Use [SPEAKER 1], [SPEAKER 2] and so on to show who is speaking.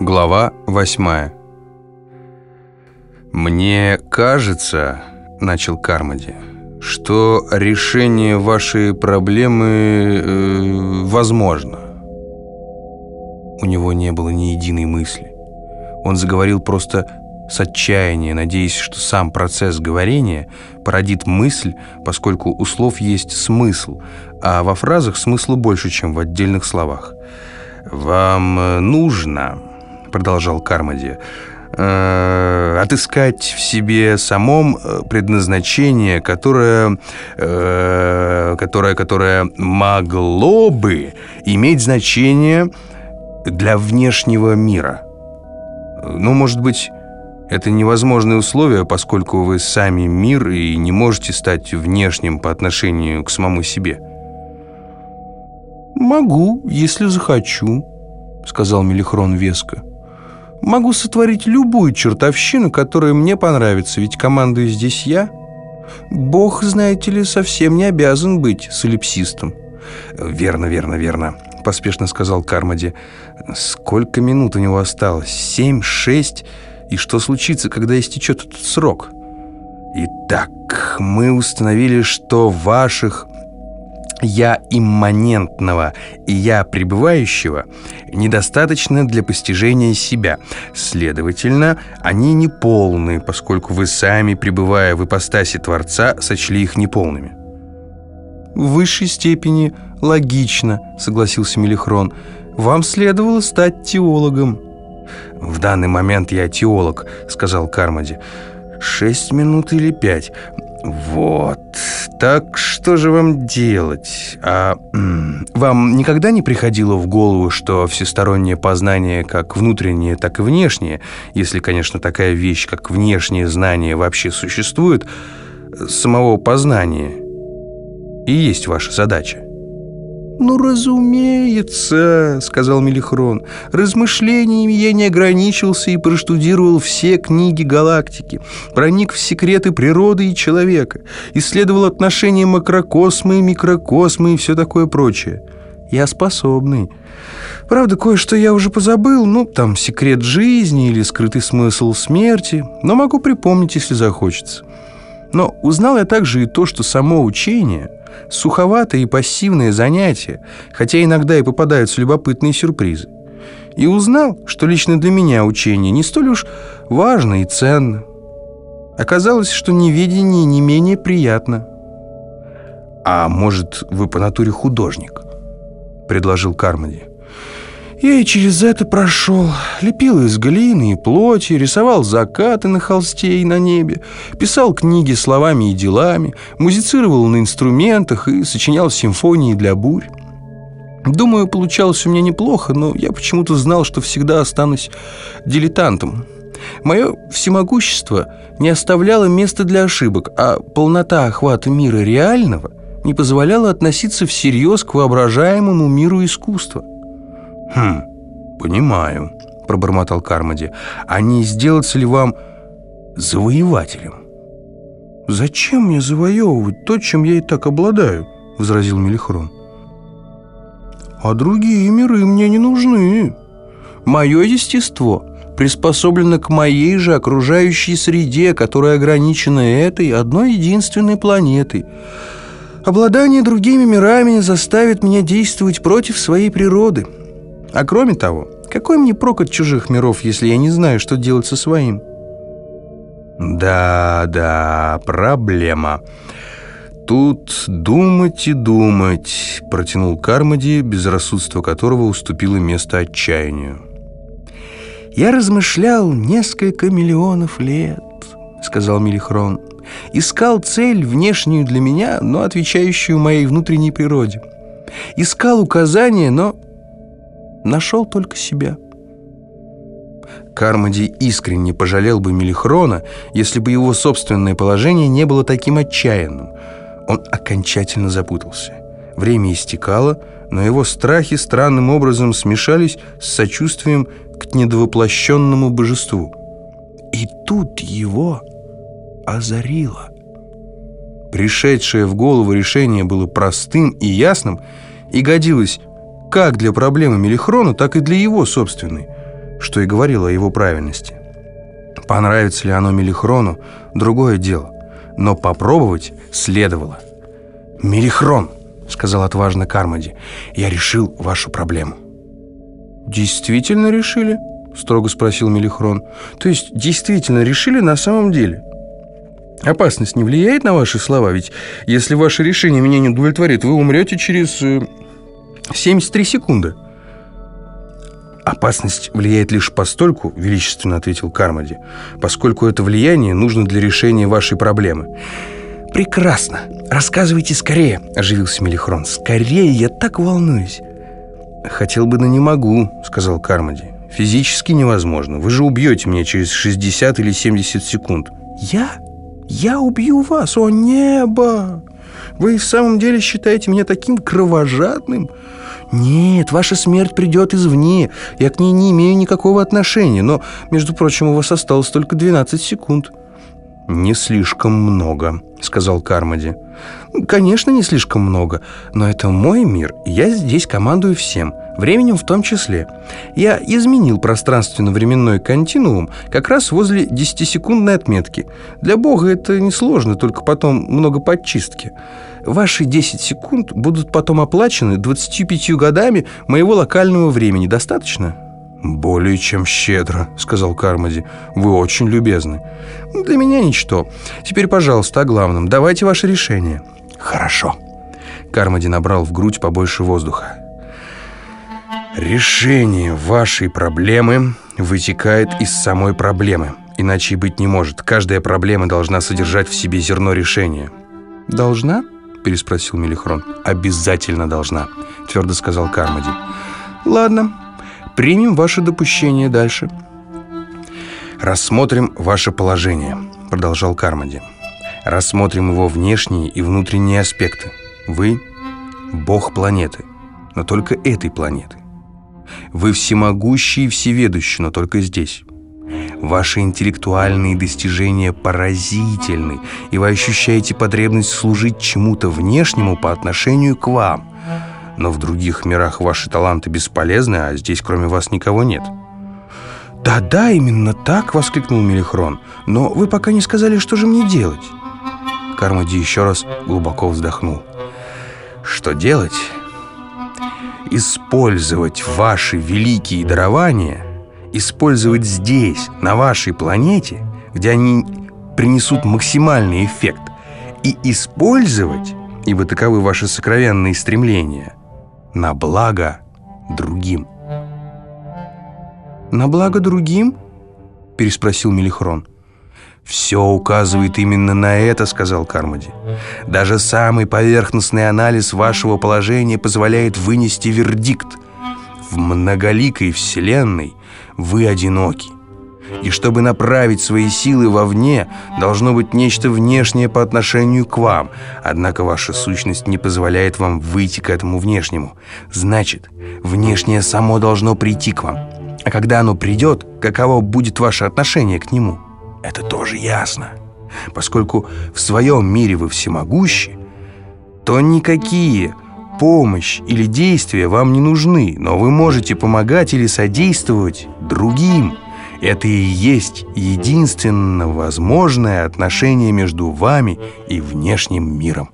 [SPEAKER 1] Глава восьмая «Мне кажется, — начал Кармоди, — что решение вашей проблемы э, возможно». У него не было ни единой мысли. Он заговорил просто с отчаяния, надеясь, что сам процесс говорения породит мысль, поскольку у слов есть смысл, а во фразах смысла больше, чем в отдельных словах. «Вам нужно...» — продолжал Кармоди, э, отыскать в себе самом э, предназначение, которое, э, которое, которое могло бы иметь значение для внешнего мира. Ну, может быть, это невозможное условие, поскольку вы сами мир и не можете стать внешним по отношению к самому себе.
[SPEAKER 2] «Могу, если захочу», — сказал Мелихрон веско. Могу сотворить любую чертовщину, которая мне понравится, ведь командую здесь я. Бог, знаете ли, совсем не обязан быть солипсистом».
[SPEAKER 1] «Верно, верно, верно», — поспешно сказал Кармоди. «Сколько минут у него осталось? Семь, шесть? И что случится, когда истечет этот срок?» «Итак, мы установили, что ваших «я имманентного» и «я пребывающего» недостаточно для постижения себя. Следовательно, они неполны, поскольку вы сами, пребывая в ипостаси Творца, сочли их неполными.
[SPEAKER 2] «В высшей степени логично», — согласился Мелихрон. «Вам следовало стать теологом».
[SPEAKER 1] «В данный момент я теолог», — сказал Кармоди. «Шесть минут или пять. Вот. Так что же вам делать? А вам никогда не приходило в голову, что всестороннее познание как внутреннее, так и внешнее, если, конечно, такая вещь, как внешнее знание вообще существует, самого познания и есть ваша задача?
[SPEAKER 2] «Ну, разумеется», — сказал Мелихрон. «Размышлениями я не ограничился и проштудировал все книги галактики, проник в секреты природы и человека, исследовал отношения макрокосма и микрокосма и все такое прочее. Я способный. Правда, кое-что я уже позабыл, ну, там, секрет жизни или скрытый смысл смерти, но могу припомнить, если захочется. Но узнал я также и то, что само учение — Суховатое и пассивное занятие, хотя иногда и попадаются любопытные сюрпризы. И узнал, что лично для меня учение не столь уж важно и ценно. Оказалось, что неведение не менее приятно.
[SPEAKER 1] «А может, вы по натуре художник?» — предложил Кармоди.
[SPEAKER 2] Я и через это прошел. Лепил из глины и плоти, рисовал закаты на холсте и на небе, писал книги словами и делами, музицировал на инструментах и сочинял симфонии для бурь. Думаю, получалось у меня неплохо, но я почему-то знал, что всегда останусь дилетантом. Мое всемогущество не оставляло места для ошибок, а полнота охвата мира реального не позволяла относиться всерьез к воображаемому миру искусства.
[SPEAKER 1] «Хм, понимаю», — пробормотал Кармоди. «А не сделаться ли вам завоевателем?»
[SPEAKER 2] «Зачем мне завоевывать то, чем я и так обладаю?» — возразил Мелихрон. «А другие миры мне не нужны. Мое естество приспособлено к моей же окружающей среде, которая ограничена этой одной единственной планетой. Обладание другими мирами заставит меня действовать против своей природы». А кроме того, какой мне прок от чужих миров, если я не знаю, что делать со своим?
[SPEAKER 1] Да, да, проблема. Тут думать и думать, протянул Кармоди, безрассудство которого уступило место отчаянию.
[SPEAKER 2] Я размышлял несколько миллионов лет, сказал Мелихрон. Искал цель, внешнюю для меня, но отвечающую моей внутренней природе. Искал указания, но Нашел только себя.
[SPEAKER 1] Кармоди искренне пожалел бы Мелихрона, если бы его собственное положение не было таким отчаянным. Он окончательно запутался. Время истекало, но его страхи странным образом смешались с сочувствием к недовоплощенному божеству. И тут его озарило. Пришедшее в голову решение было простым и ясным и годилось как для проблемы Мелихрона, так и для его собственной.
[SPEAKER 2] что и говорило о его правильности. Понравится ли оно Мелихрону – другое дело, но попробовать следовало. «Мелихрон», – сказал отважно Кармоди, – «я решил вашу проблему».
[SPEAKER 1] «Действительно решили?» – строго спросил Мелихрон. «То есть действительно решили на самом деле?» Опасность не влияет на ваши слова, ведь если ваше решение меня не удовлетворит, вы умрете через э, 73 секунды. «Опасность влияет лишь постольку», — величественно ответил Кармоди, «поскольку это влияние нужно для решения вашей проблемы».
[SPEAKER 2] «Прекрасно! Рассказывайте скорее!» – оживился Мелихрон. «Скорее! Я так волнуюсь!»
[SPEAKER 1] «Хотел бы, но не могу», — сказал Кармоди. «Физически невозможно. Вы же убьете меня через 60 или 70 секунд».
[SPEAKER 2] «Я? Я убью вас, о небо! Вы в самом деле считаете меня таким кровожадным?» «Нет, ваша смерть придет извне. Я к ней не имею никакого отношения. Но, между прочим, у вас осталось только 12 секунд».
[SPEAKER 1] «Не слишком много», — сказал Кармоди.
[SPEAKER 2] «Конечно, не слишком много, но это мой мир, и я здесь командую всем, временем в том числе. Я изменил пространственно-временной континуум как раз возле десятисекундной отметки. Для Бога это несложно, только потом много подчистки. Ваши 10 секунд будут потом оплачены 25 годами моего локального времени. Достаточно?»
[SPEAKER 1] «Более чем щедро», — сказал Кармоди. «Вы очень любезны».
[SPEAKER 2] «Для меня ничто. Теперь, пожалуйста, о главном. Давайте ваше решение».
[SPEAKER 1] «Хорошо». Кармоди набрал в грудь побольше воздуха. «Решение вашей проблемы вытекает из самой проблемы. Иначе и быть не может. Каждая проблема должна содержать в себе зерно решения».
[SPEAKER 2] «Должна?»
[SPEAKER 1] — переспросил Мелихрон. «Обязательно должна», — твердо сказал Кармоди.
[SPEAKER 2] «Ладно, примем ваше допущение дальше».
[SPEAKER 1] «Рассмотрим ваше положение», — продолжал Кармоди. «Рассмотрим его внешние и внутренние аспекты. Вы — бог планеты, но только этой планеты. Вы всемогущий и всеведущий, но только здесь. Ваши интеллектуальные достижения поразительны, и вы ощущаете потребность служить чему-то внешнему по отношению к вам. Но в других мирах ваши таланты бесполезны, а здесь кроме вас никого нет».
[SPEAKER 2] «Да-да, именно так!» — воскликнул Мелихрон. «Но вы пока не сказали, что же мне делать?»
[SPEAKER 1] Кармоди еще раз глубоко вздохнул. «Что делать?» «Использовать ваши великие дарования, использовать здесь, на вашей планете, где они принесут максимальный эффект, и использовать, ибо таковы ваши сокровенные стремления, на благо другим».
[SPEAKER 2] «На благо другим?» — переспросил Мелихрон.
[SPEAKER 1] «Все указывает именно на это», — сказал Кармоди. «Даже самый поверхностный анализ вашего положения позволяет вынести вердикт. В многоликой вселенной вы одиноки. И чтобы направить свои силы вовне, должно быть нечто внешнее по отношению к вам. Однако ваша сущность не позволяет вам выйти к этому внешнему. Значит, внешнее само должно прийти к вам. А когда оно придет, каково будет ваше отношение к нему? Это тоже ясно. Поскольку в своем мире вы всемогущи, то никакие помощь или действия вам не нужны, но вы можете помогать или содействовать другим. Это и есть единственно возможное отношение между вами и внешним миром.